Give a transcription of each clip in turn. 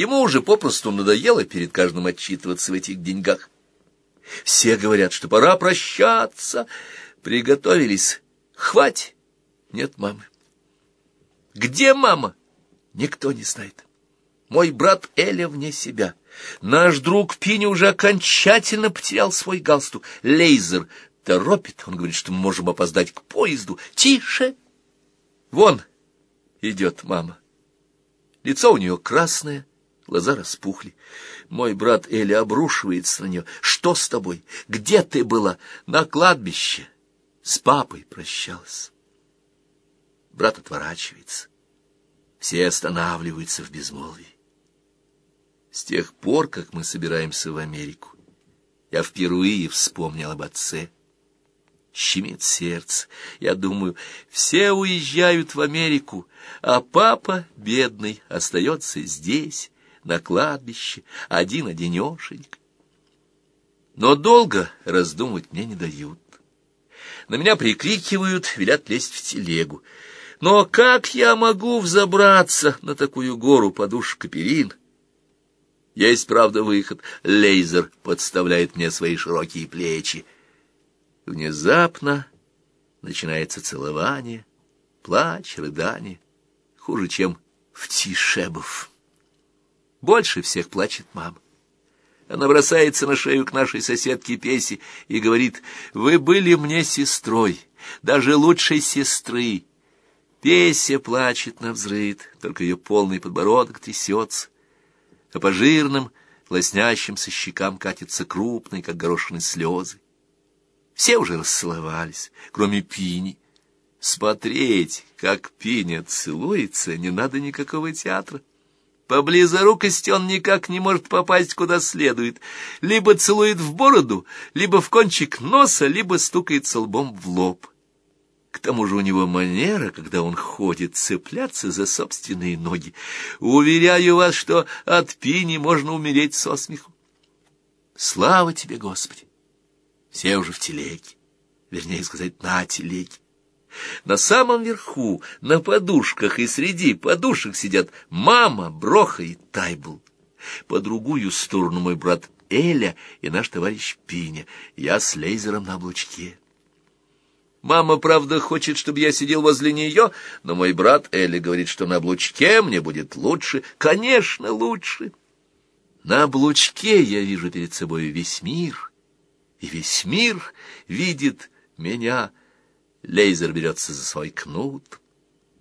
Ему уже попросту надоело перед каждым отчитываться в этих деньгах. Все говорят, что пора прощаться. Приготовились. Хватит. Нет мамы. Где мама? Никто не знает. Мой брат Эля вне себя. Наш друг Пини уже окончательно потерял свой галстук. Лейзер торопит. Он говорит, что мы можем опоздать к поезду. Тише! Вон идет мама. Лицо у нее красное, глаза распухли. Мой брат Эля обрушивается на нее. Что с тобой? Где ты была? На кладбище. С папой прощалась. Брат отворачивается. Все останавливаются в безмолвии. С тех пор, как мы собираемся в Америку, я впервые вспомнил об отце. Щемит сердце. Я думаю, все уезжают в Америку, а папа, бедный, остается здесь, на кладбище, один-одинешеньк. Но долго раздумывать мне не дают. На меня прикрикивают, велят лезть в телегу. Но как я могу взобраться на такую гору подушек и перин? Есть, правда, выход. Лейзер подставляет мне свои широкие плечи. Внезапно начинается целование, плач, рыдание, хуже, чем в Тишебов. Больше всех плачет мама. Она бросается на шею к нашей соседке Песи и говорит, «Вы были мне сестрой, даже лучшей сестры, Песя плачет на взрыд, только ее полный подбородок трясется, а по жирным, лоснящимся щекам катятся крупные, как горошины слезы. Все уже расцеловались, кроме Пини. Смотреть, как Пиня целуется, не надо никакого театра. По близорукости он никак не может попасть куда следует. Либо целует в бороду, либо в кончик носа, либо стукается лбом в лоб. К тому же у него манера, когда он ходит, цепляться за собственные ноги. Уверяю вас, что от пини можно умереть со смеху. Слава тебе, Господи! Все уже в телеге, вернее сказать, на телеге. На самом верху, на подушках и среди подушек сидят мама, Броха и Тайбл. По другую сторону мой брат Эля и наш товарищ Пиня. Я с лейзером на облучке. Мама, правда, хочет, чтобы я сидел возле нее, но мой брат Элли говорит, что на облучке мне будет лучше. Конечно, лучше. На облучке я вижу перед собой весь мир, и весь мир видит меня. Лейзер берется за свой кнут.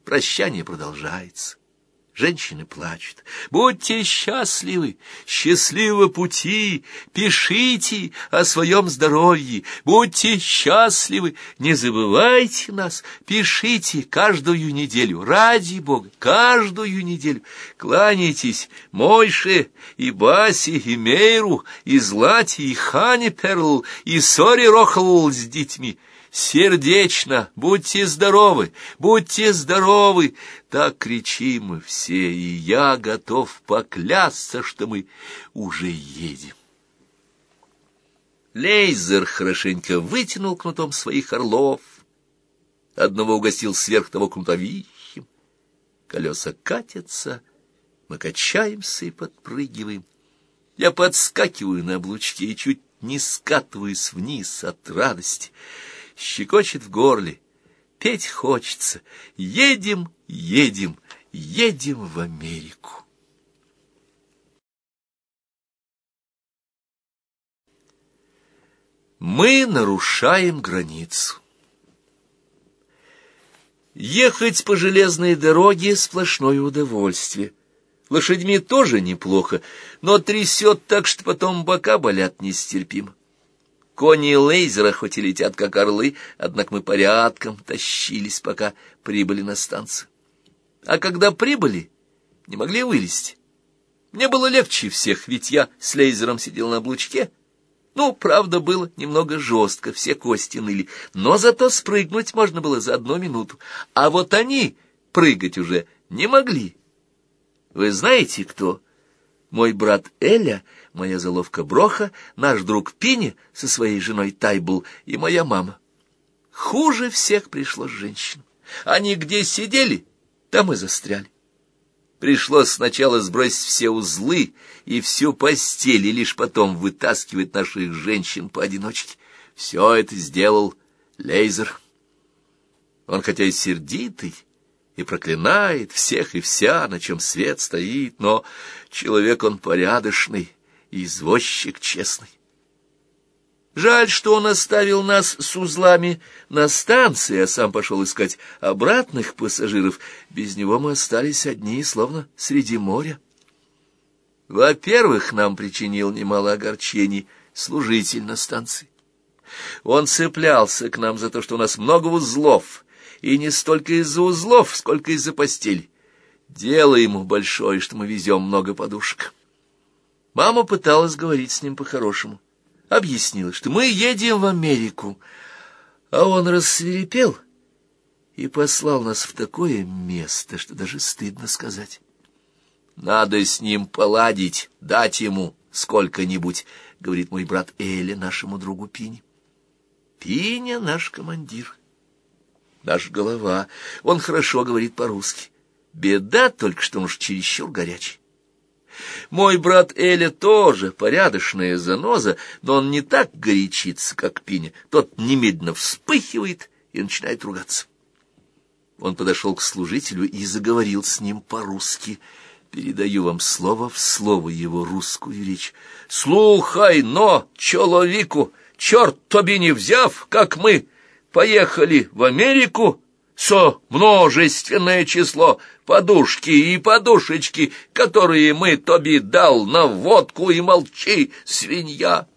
Прощание продолжается. Женщины плачут. Будьте счастливы, счастливы пути, пишите о своем здоровье, будьте счастливы, не забывайте нас, пишите каждую неделю, ради Бога, каждую неделю. Кланяйтесь Мойше и Баси и Мейру, и Злате, и Хане Перл, и Сори Рохл с детьми сердечно, будьте здоровы, будьте здоровы. Так кричим мы все, и я готов поклясться, что мы уже едем. Лейзер хорошенько вытянул кнутом своих орлов, одного угостил сверх того кнутовищем. Колеса катятся, мы качаемся и подпрыгиваем. Я подскакиваю на облучке и чуть не скатываюсь вниз от радости щекочет в горле. Петь хочется. Едем, едем, едем в Америку. Мы нарушаем границу. Ехать по железной дороге — сплошное удовольствие. Лошадьми тоже неплохо, но трясет так, что потом бока болят нестерпимо. Кони лейзера хоть и летят, как орлы, однако мы порядком тащились, пока прибыли на станцию. А когда прибыли, не могли вылезти. Мне было легче всех, ведь я с лейзером сидел на облучке. Ну, правда, было немного жестко, все кости ныли, но зато спрыгнуть можно было за одну минуту. А вот они прыгать уже не могли. Вы знаете, кто? Мой брат Эля — моя заловка Броха, наш друг Пини со своей женой Тайбл и моя мама. Хуже всех пришлось женщинам. Они где сидели, там и застряли. Пришлось сначала сбросить все узлы и всю постель, и лишь потом вытаскивать наших женщин поодиночке. Все это сделал Лейзер. Он хотя и сердитый, и проклинает всех и вся, на чем свет стоит, но человек он порядочный извозчик честный. Жаль, что он оставил нас с узлами на станции, а сам пошел искать обратных пассажиров. Без него мы остались одни, словно среди моря. Во-первых, нам причинил немало огорчений служитель на станции. Он цеплялся к нам за то, что у нас много узлов, и не столько из-за узлов, сколько из-за постели. Дело ему большое, что мы везем много подушек. Мама пыталась говорить с ним по-хорошему объяснила, что мы едем в Америку, а он рассверепел и послал нас в такое место, что даже стыдно сказать. Надо с ним поладить, дать ему сколько-нибудь, — говорит мой брат Эля нашему другу Пине. Пиня — наш командир, наш голова, он хорошо говорит по-русски. Беда только, что он уж чересчур горячий. Мой брат Эля тоже порядочная заноза, но он не так горячится, как Пиня. Тот немедленно вспыхивает и начинает ругаться. Он подошел к служителю и заговорил с ним по-русски. Передаю вам слово в слово его русскую речь. «Слухай, но, человеку, черт тоби не взяв, как мы поехали в Америку, со множественное число подушки и подушечки, которые мы тоби дал на водку и молчи, свинья.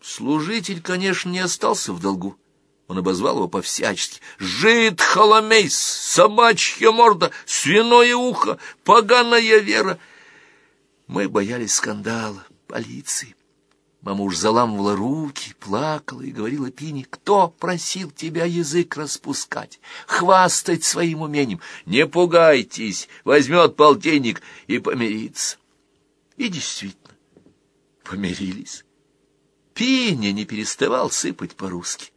Служитель, конечно, не остался в долгу. Он обозвал его по-всячески. «Жид холомейс, собачья морда, свиное ухо, поганая вера!» Мы боялись скандала, полиции. Мама уж заламывала руки, плакала и говорила Пине, кто просил тебя язык распускать, хвастать своим умением? Не пугайтесь, возьмет полтинник и помирится. И действительно, помирились. Пиня не переставал сыпать по-русски.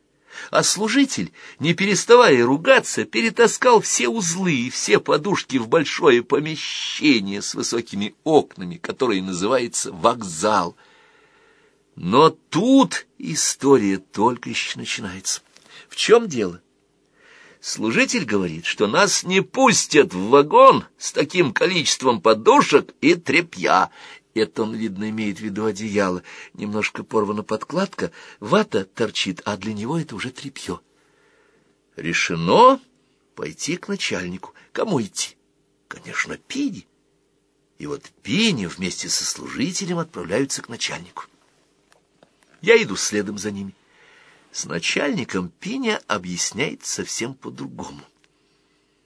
А служитель, не переставая ругаться, перетаскал все узлы и все подушки в большое помещение с высокими окнами, которое называется вокзал — но тут история только еще начинается. В чем дело? Служитель говорит, что нас не пустят в вагон с таким количеством подушек и тряпья. Это он, видно, имеет в виду одеяло. Немножко порвана подкладка, вата торчит, а для него это уже тряпье. Решено пойти к начальнику. Кому идти? Конечно, Пине. И вот Пине вместе со служителем отправляются к начальнику. Я иду следом за ними. С начальником Пиня объясняет совсем по-другому.